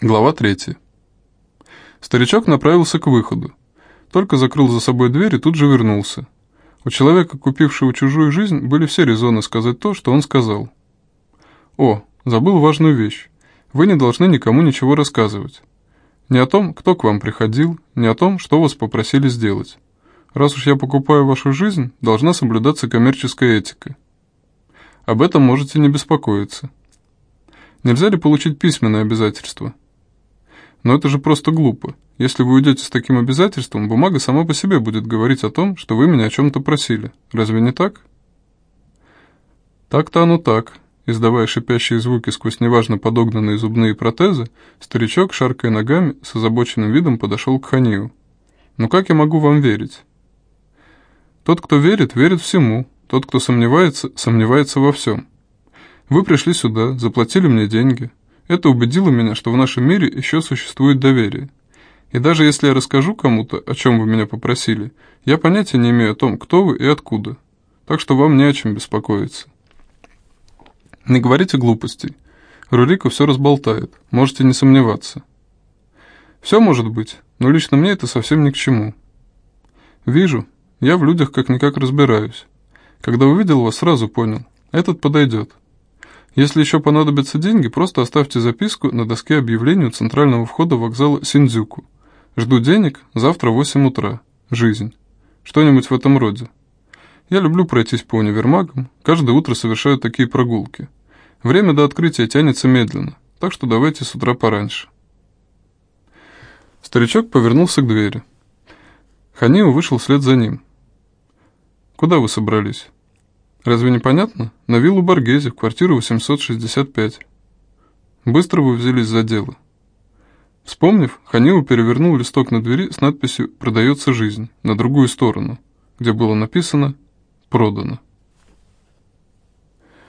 Глава 3. Старичок направился к выходу. Только закрыл за собой дверь и тут же вернулся. У человека, купившего чужую жизнь, были все резоны сказать то, что он сказал. «О, забыл важную вещь. Вы не должны никому ничего рассказывать. Ни о том, кто к вам приходил, ни о том, что вас попросили сделать. Раз уж я покупаю вашу жизнь, должна соблюдаться коммерческая этика. Об этом можете не беспокоиться. Нельзя ли получить письменное обязательство?» Но это же просто глупо. Если вы уйдете с таким обязательством, бумага сама по себе будет говорить о том, что вы меня о чем-то просили. Разве не так? Так-то оно так. Издавая шипящие звуки сквозь неважно подогнанные зубные протезы, старичок, шаркая ногами, с озабоченным видом подошел к Ханию. «Ну как я могу вам верить?» «Тот, кто верит, верит всему. Тот, кто сомневается, сомневается во всем. Вы пришли сюда, заплатили мне деньги, это убедило меня, что в нашем мире еще существует доверие. И даже если я расскажу кому-то, о чем вы меня попросили, я понятия не имею о том, кто вы и откуда. Так что вам не о чем беспокоиться. Не говорите глупостей. Рурика все разболтает, можете не сомневаться. Все может быть, но лично мне это совсем ни к чему. Вижу, я в людях как-никак разбираюсь. Когда увидел вас, сразу понял, этот подойдет. Если еще понадобятся деньги, просто оставьте записку на доске объявлений у центрального входа вокзала Синдзюку. Жду денег завтра в 8 утра. Жизнь. Что-нибудь в этом роде. Я люблю пройтись по универмагам, каждое утро совершаю такие прогулки. Время до открытия тянется медленно, так что давайте с утра пораньше. Старичок повернулся к двери. Ханио вышел вслед за ним. «Куда вы собрались?» Разве не понятно? На виллу Баргези, в квартиру 865. Быстро вы взялись за дело. Вспомнив, Ханилу перевернул листок на двери с надписью «Продается жизнь» на другую сторону, где было написано «Продано».